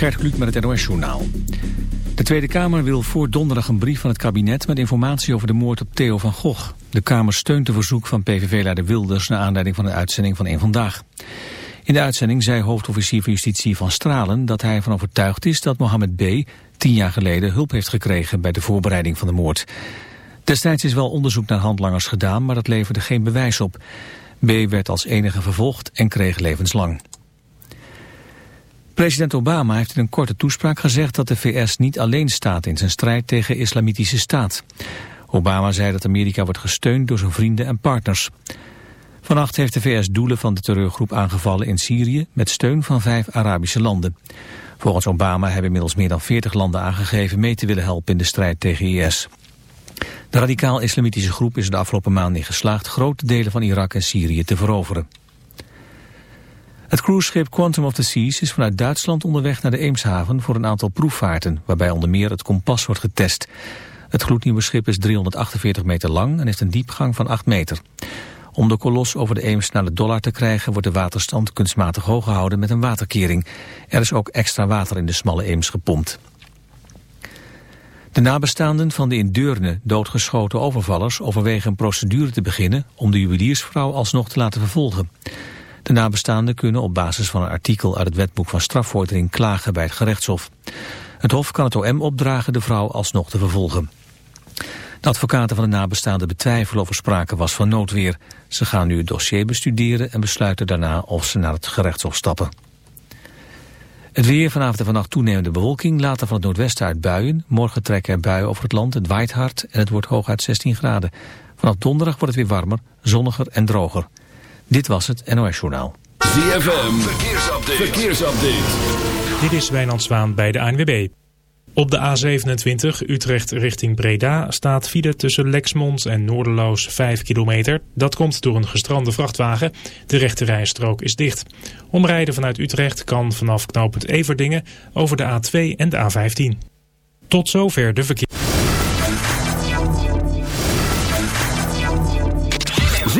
Gert met het NOS-journaal. De Tweede Kamer wil voor donderdag een brief van het kabinet... met informatie over de moord op Theo van Gogh. De Kamer steunt de verzoek van PVV-leider Wilders... naar aanleiding van de uitzending van Eén Vandaag. In de uitzending zei hoofdofficier van Justitie van Stralen... dat hij ervan overtuigd is dat Mohammed B. tien jaar geleden hulp heeft gekregen... bij de voorbereiding van de moord. Destijds is wel onderzoek naar handlangers gedaan... maar dat leverde geen bewijs op. B. werd als enige vervolgd en kreeg levenslang. President Obama heeft in een korte toespraak gezegd dat de VS niet alleen staat in zijn strijd tegen islamitische staat. Obama zei dat Amerika wordt gesteund door zijn vrienden en partners. Vannacht heeft de VS doelen van de terreurgroep aangevallen in Syrië met steun van vijf Arabische landen. Volgens Obama hebben inmiddels meer dan 40 landen aangegeven mee te willen helpen in de strijd tegen IS. De radicaal-islamitische groep is de afgelopen maanden in geslaagd grote delen van Irak en Syrië te veroveren. Het cruiseschip Quantum of the Seas is vanuit Duitsland onderweg naar de Eemshaven voor een aantal proefvaarten, waarbij onder meer het kompas wordt getest. Het gloednieuwe schip is 348 meter lang en heeft een diepgang van 8 meter. Om de kolos over de Eems naar de Dollar te krijgen wordt de waterstand kunstmatig hoog gehouden met een waterkering. Er is ook extra water in de smalle Eems gepompt. De nabestaanden van de in Deurne doodgeschoten overvallers overwegen een procedure te beginnen om de juweliersvrouw alsnog te laten vervolgen. De nabestaanden kunnen op basis van een artikel uit het wetboek van strafvordering klagen bij het gerechtshof. Het hof kan het OM opdragen de vrouw alsnog te vervolgen. De advocaten van de nabestaanden betwijfelen of er sprake was van noodweer. Ze gaan nu het dossier bestuderen en besluiten daarna of ze naar het gerechtshof stappen. Het weer vanavond en vannacht toenemende bewolking, later van het noordwesten uit buien. Morgen trekken er buien over het land, het waait hard en het wordt hooguit 16 graden. Vanaf donderdag wordt het weer warmer, zonniger en droger. Dit was het NOS Journaal. ZFM, verkeersupdate. verkeersupdate. Dit is Wijnand Zwaan bij de ANWB. Op de A27 Utrecht richting Breda staat file tussen Lexmond en Noorderloos 5 kilometer. Dat komt door een gestrande vrachtwagen. De rechte rijstrook is dicht. Omrijden vanuit Utrecht kan vanaf knooppunt Everdingen over de A2 en de A15. Tot zover de verkeer.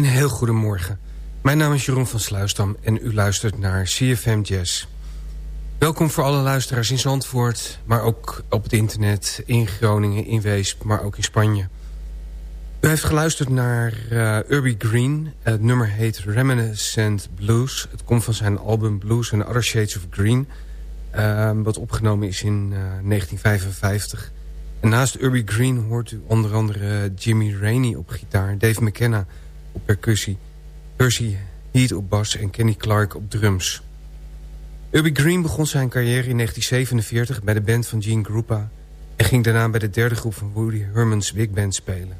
Een heel goedemorgen. Mijn naam is Jeroen van Sluisdam en u luistert naar CFM Jazz. Welkom voor alle luisteraars in Zandvoort, maar ook op het internet, in Groningen, in Weesp, maar ook in Spanje. U heeft geluisterd naar uh, Urbie Green. Het nummer heet Reminiscent Blues. Het komt van zijn album Blues and Other Shades of Green... Uh, wat opgenomen is in uh, 1955. En naast Urbie Green hoort u onder andere Jimmy Rainey op gitaar... Dave McKenna op percussie... Percy Heat op bas en Kenny Clark op drums. Urbie Green begon zijn carrière in 1947 bij de band van Gene Krupa... en ging daarna bij de derde groep van Woody Herman's Big Band spelen.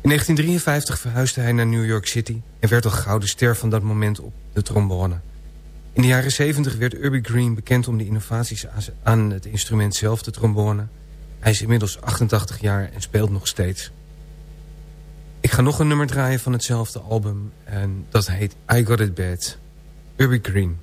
In 1953 verhuisde hij naar New York City... en werd al gouden ster van dat moment op de trombone. In de jaren 70 werd Urbie Green bekend om de innovaties aan het instrument zelf, de trombone. Hij is inmiddels 88 jaar en speelt nog steeds. Ik ga nog een nummer draaien van hetzelfde album. En dat heet I Got It Bad. Urbie Green.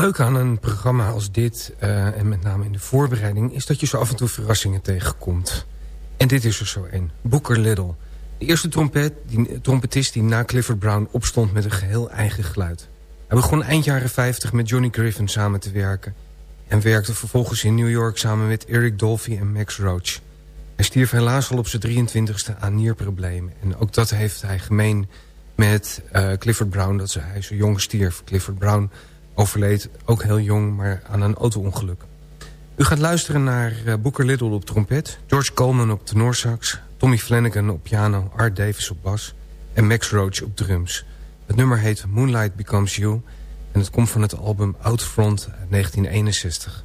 Leuke aan een programma als dit, uh, en met name in de voorbereiding... is dat je zo af en toe verrassingen tegenkomt. En dit is er zo een. Booker Little. De eerste trompet, die, trompetist die na Clifford Brown opstond met een geheel eigen geluid. Hij begon eind jaren 50 met Johnny Griffin samen te werken... en werkte vervolgens in New York samen met Eric Dolphy en Max Roach. Hij stierf helaas al op zijn 23ste aan nierproblemen. En ook dat heeft hij gemeen met uh, Clifford Brown, dat hij zo jong stierf. Clifford Brown overleed, ook heel jong, maar aan een auto-ongeluk. U gaat luisteren naar uh, Booker Little op trompet... George Coleman op tenorsax... Tommy Flanagan op piano, Art Davis op bas... en Max Roach op drums. Het nummer heet Moonlight Becomes You... en het komt van het album Outfront uit 1961.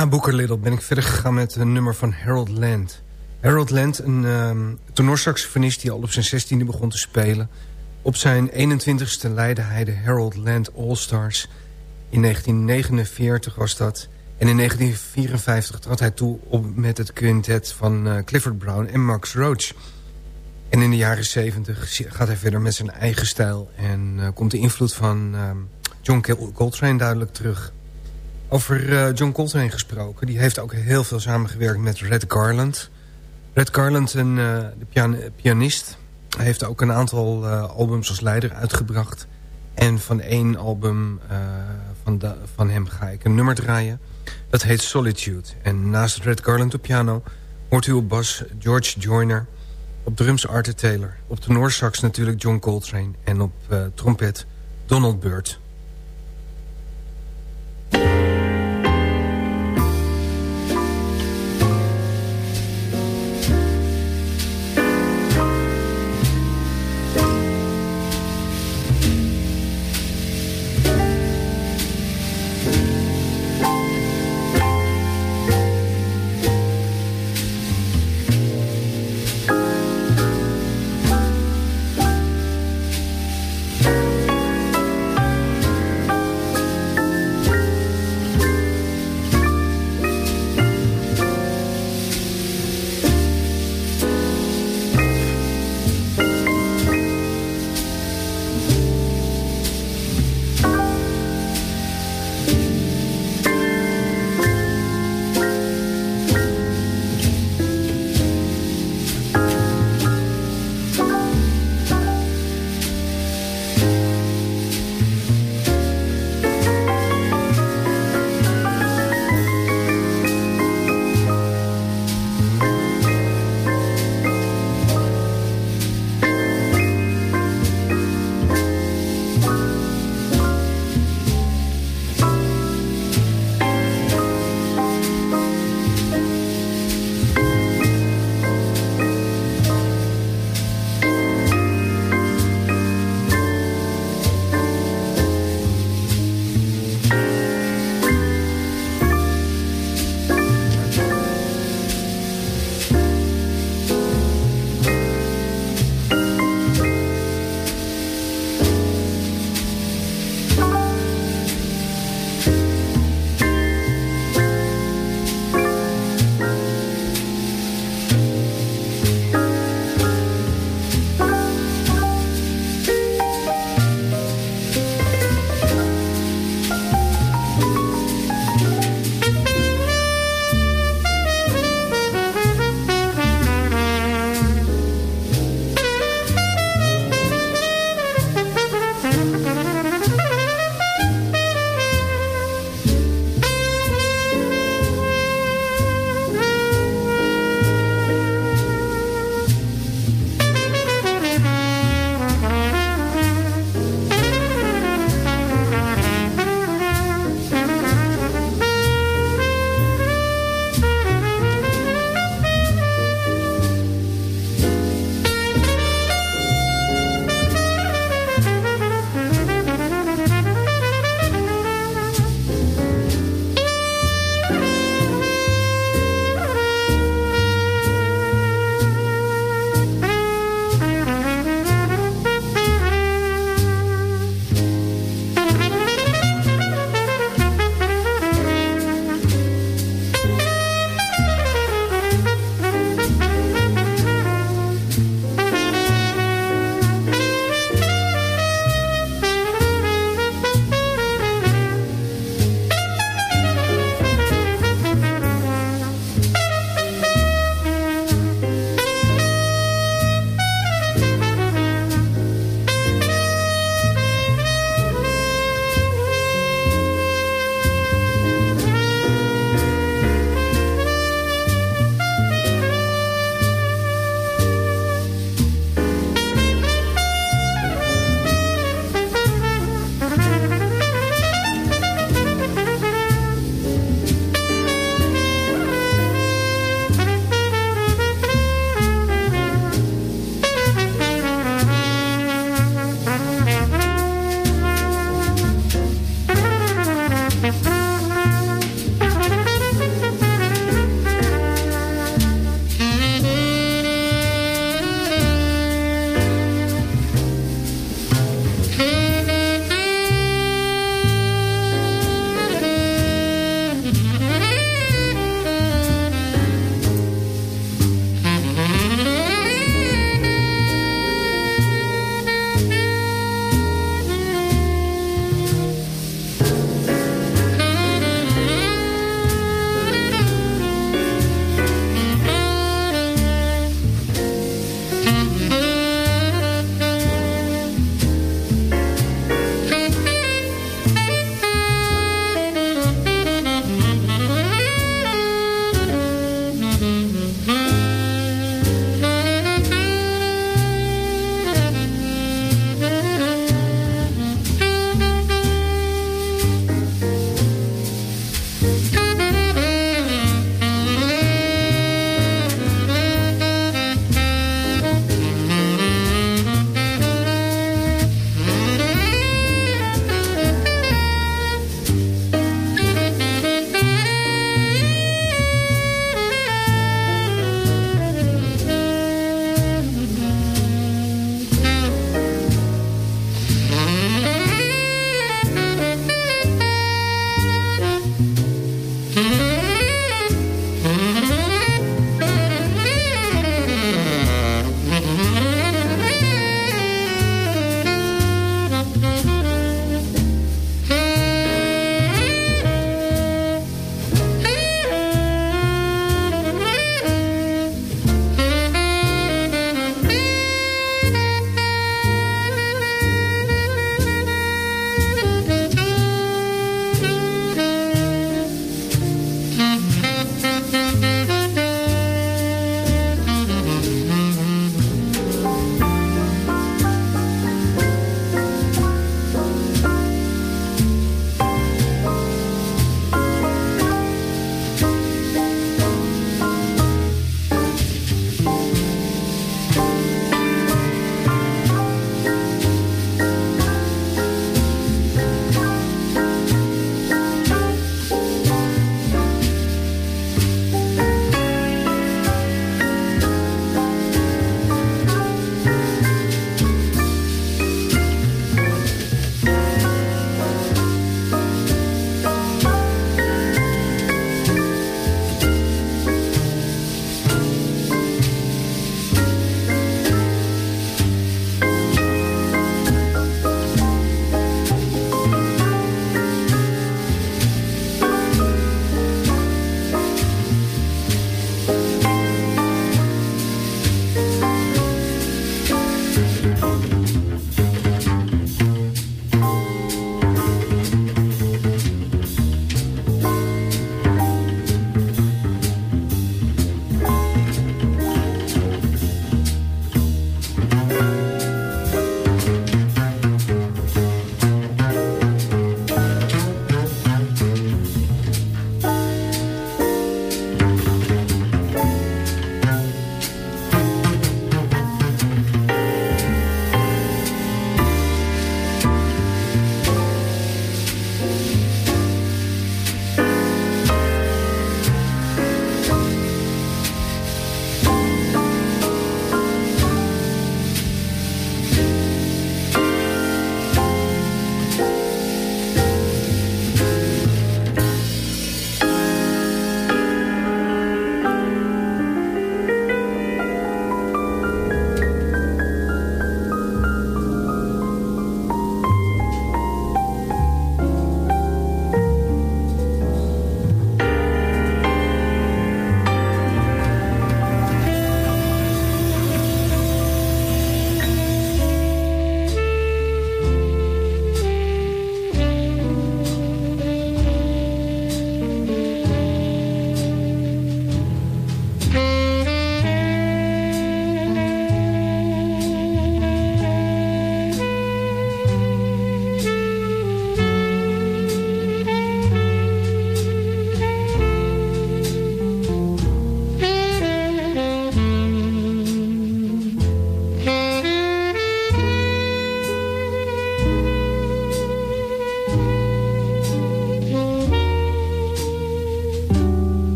Na Booker Little ben ik verder gegaan met een nummer van Harold Land. Harold Land, een um, tenorsaxofonist die al op zijn 16e begon te spelen. Op zijn 21ste leidde hij de Harold Land All-Stars. In 1949 was dat. En in 1954 trad hij toe op met het quintet van uh, Clifford Brown en Max Roach. En in de jaren 70 gaat hij verder met zijn eigen stijl... en uh, komt de invloed van um, John Coltrane duidelijk terug... Over uh, John Coltrane gesproken. Die heeft ook heel veel samengewerkt met Red Garland. Red Garland, een uh, de pian pianist. Hij heeft ook een aantal uh, albums als leider uitgebracht. En van één album van, van hem ga ik een nummer draaien. Dat heet Solitude. En naast Red Garland op piano hoort u op bas George Joyner. Op drums Arthur Taylor. Op tenorsax natuurlijk John Coltrane. En op trompet Donald Byrd.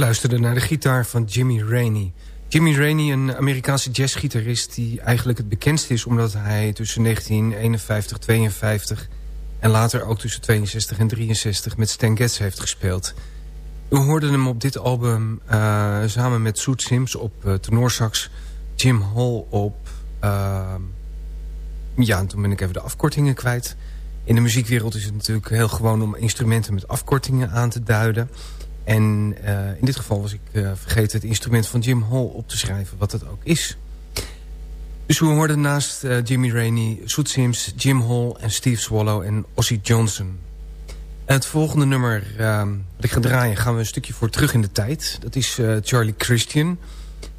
Luisterde naar de gitaar van Jimmy Rainey. Jimmy Rainey, een Amerikaanse jazzgitarist... die eigenlijk het bekendst is omdat hij tussen 1951, 52... en later ook tussen 62 en 63 met Stan Getz heeft gespeeld. We hoorden hem op dit album uh, samen met Soet Sims op uh, tenorsax... Jim Hall op... Uh, ja, toen ben ik even de afkortingen kwijt. In de muziekwereld is het natuurlijk heel gewoon om instrumenten met afkortingen aan te duiden... En uh, in dit geval was ik uh, vergeten het instrument van Jim Hall op te schrijven, wat het ook is. Dus we hoorden naast uh, Jimmy Rainey, Soet Sims, Jim Hall en Steve Swallow en Ossie Johnson. Het volgende nummer dat ik ga draaien gaan we een stukje voor terug in de tijd. Dat is Charlie Christian.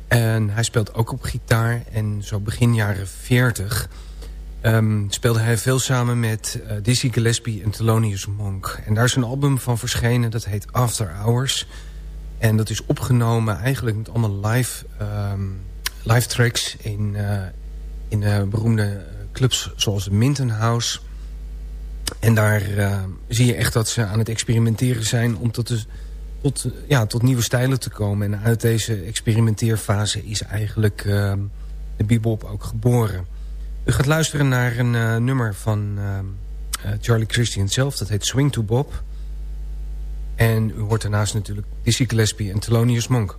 En hij speelt ook op gitaar en zo begin jaren 40... Um, speelde hij veel samen met uh, Dizzy Gillespie en Thelonious Monk. En daar is een album van verschenen, dat heet After Hours. En dat is opgenomen eigenlijk met allemaal live, um, live tracks... in, uh, in uh, beroemde clubs zoals de Minton House. En daar zie je echt dat ze aan het experimenteren zijn... om tot, tot, ja, tot nieuwe stijlen te komen. En uit deze experimenteerfase is eigenlijk ehm, de bebop ook geboren... U gaat luisteren naar een uh, nummer van uh, Charlie Christian zelf. Dat heet Swing to Bob. En u hoort daarnaast natuurlijk Dizzy Gillespie en Thelonious Monk.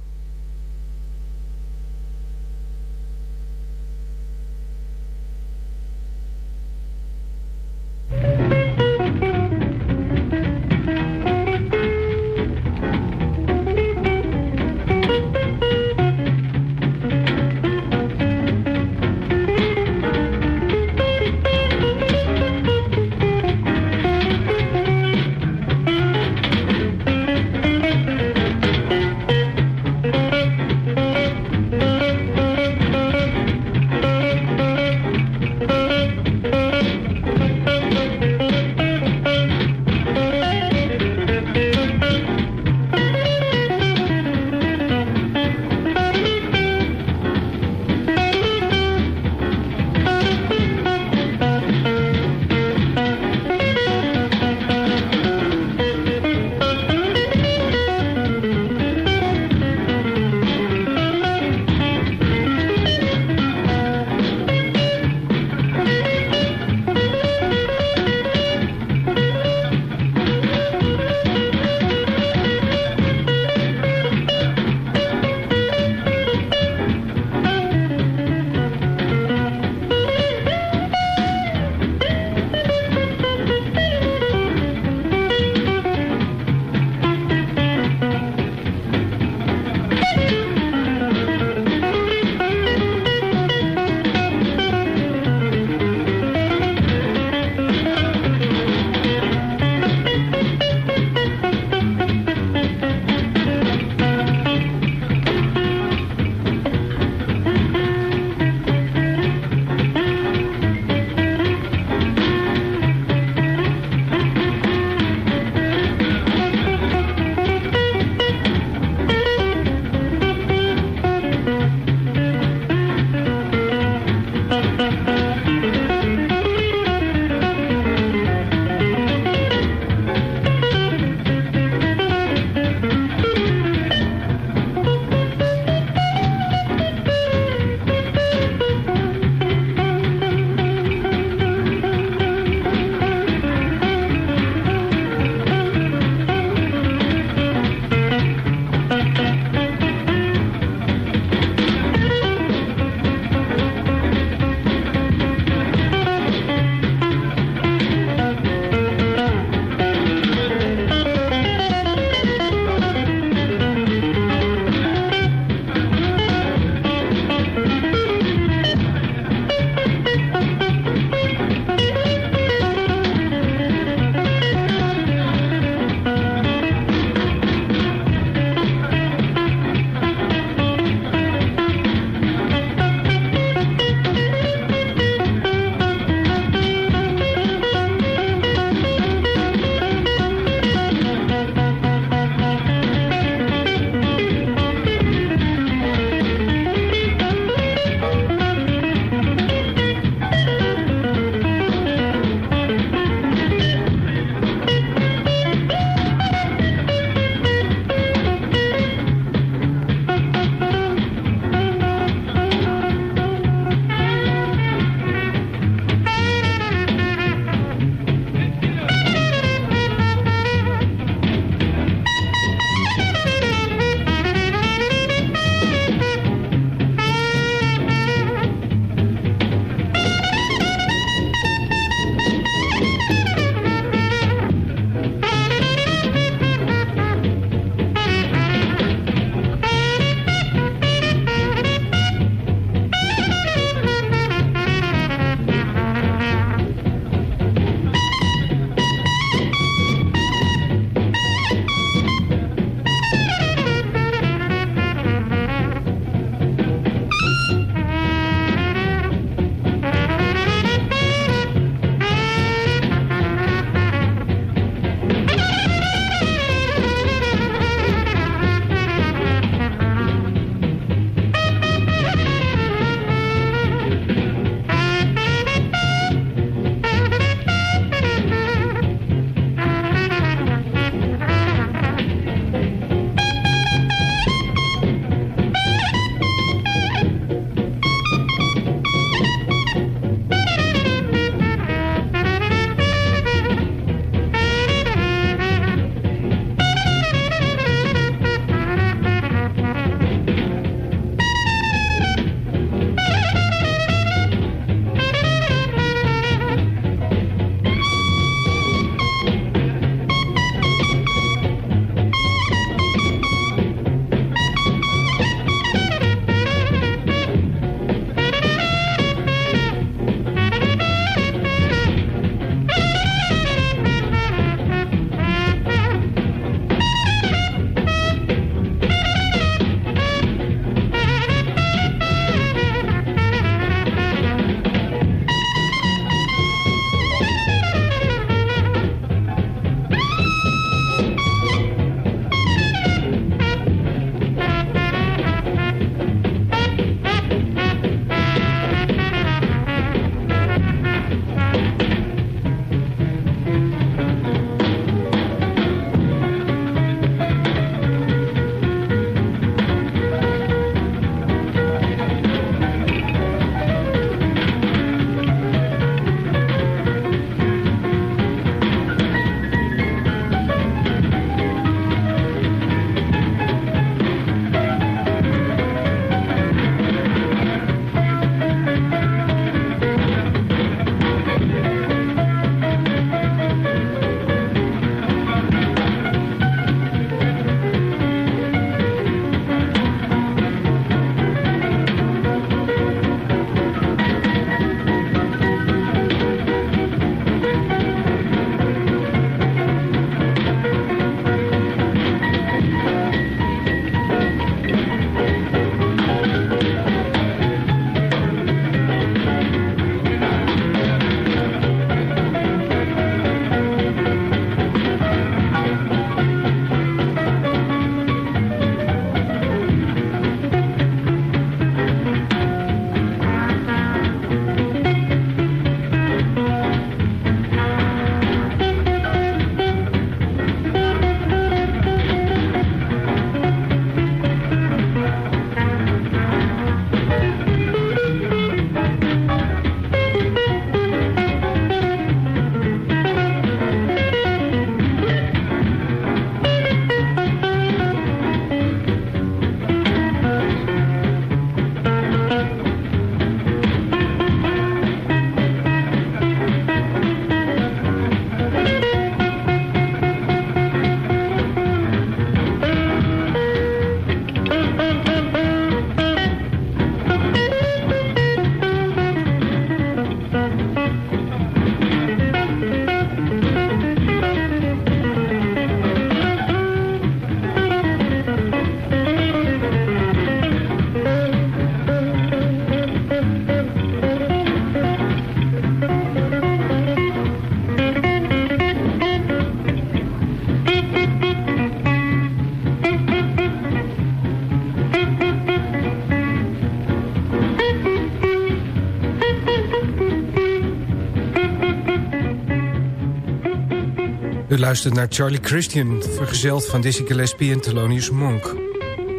Naar Charlie Christian, vergezeld van Dizzy Gillespie en Thelonious Monk.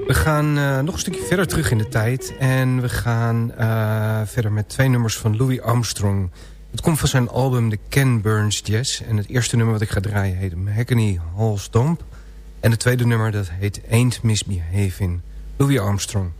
We gaan uh, nog een stukje verder terug in de tijd. En we gaan uh, verder met twee nummers van Louis Armstrong. Het komt van zijn album The Ken Burns Jazz. En het eerste nummer wat ik ga draaien heet Mahogany Hall Stomp. En het tweede nummer dat heet Ain't Misbehaving. Louis Armstrong.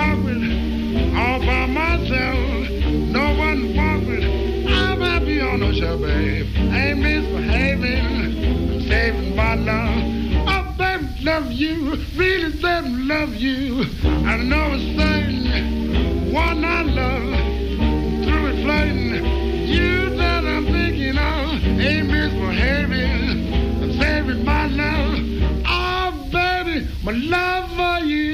shopping all by myself. No one walking. I'm happy on the show, babe. Ain't misbehaving. I'm saving my love. Oh, them love you. Really them love you. I know it's certain. One I love. Through it flirting. You that I'm thinking of. Ain't misbehaving. I'm saving my love. Oh, baby. My love for you.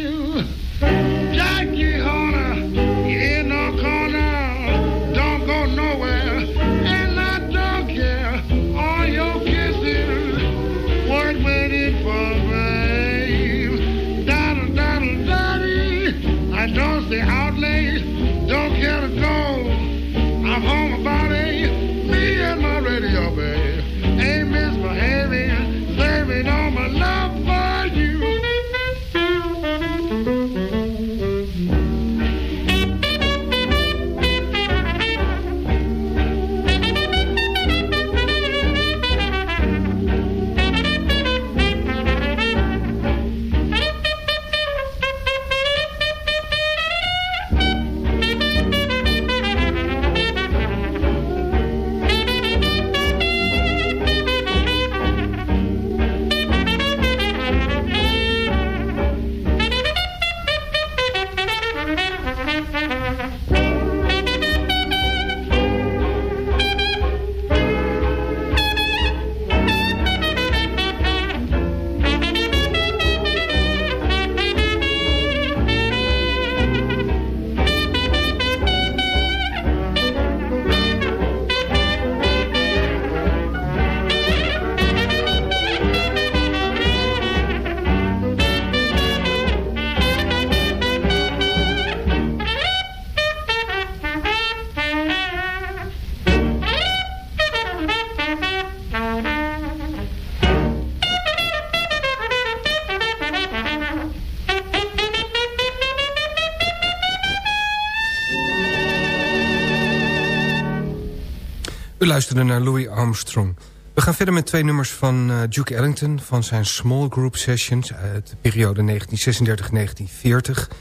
Luisterde naar Louis Armstrong. We gaan verder met twee nummers van uh, Duke Ellington... van zijn Small Group Sessions uit de periode 1936-1940.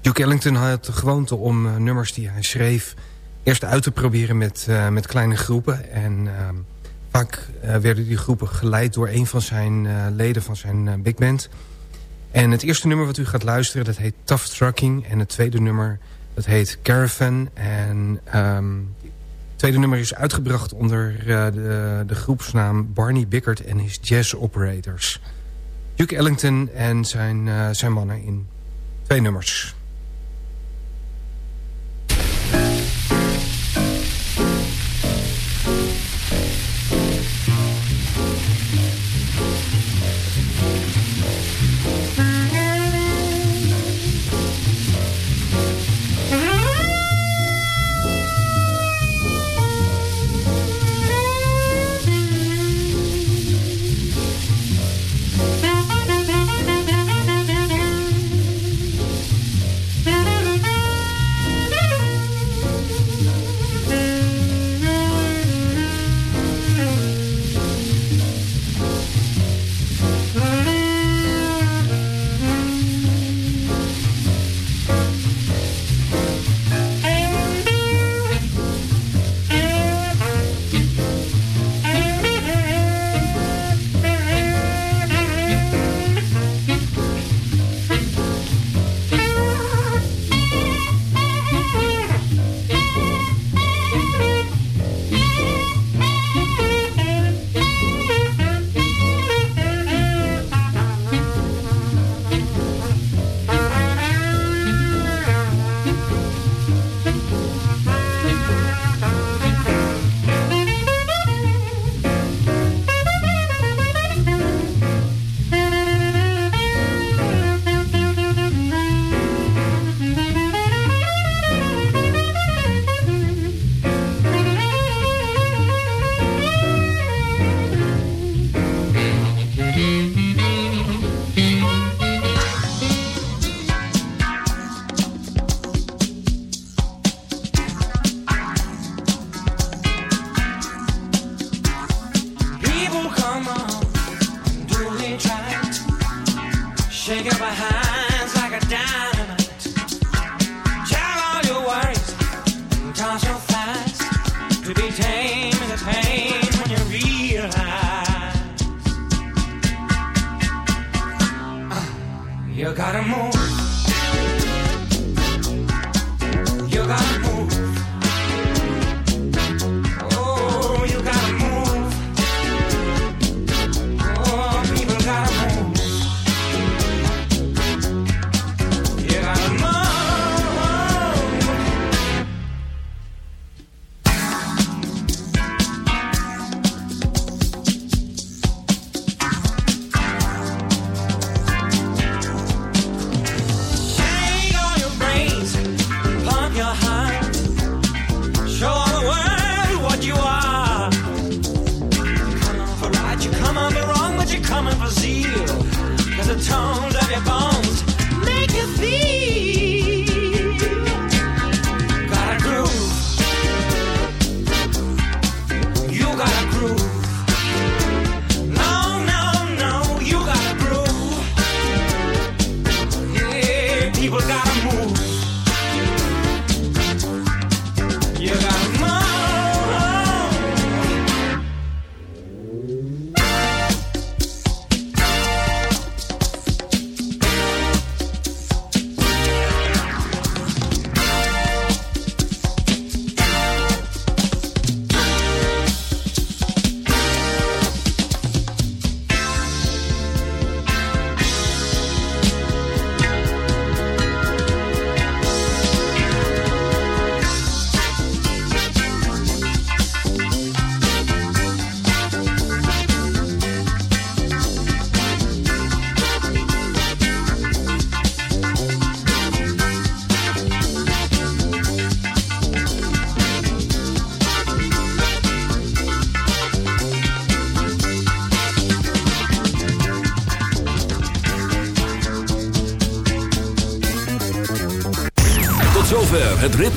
Duke Ellington had de gewoonte om uh, nummers die hij schreef... eerst uit te proberen met, uh, met kleine groepen. En vaak werden die groepen geleid door een van zijn leden van zijn big band. En het eerste nummer wat u gaat luisteren, dat heet Tough Trucking. En het tweede nummer, dat heet Caravan. En... Het tweede nummer is uitgebracht onder uh, de, de groepsnaam Barney Bickert en his Jazz Operators. Duke Ellington en zijn, uh, zijn mannen in twee nummers.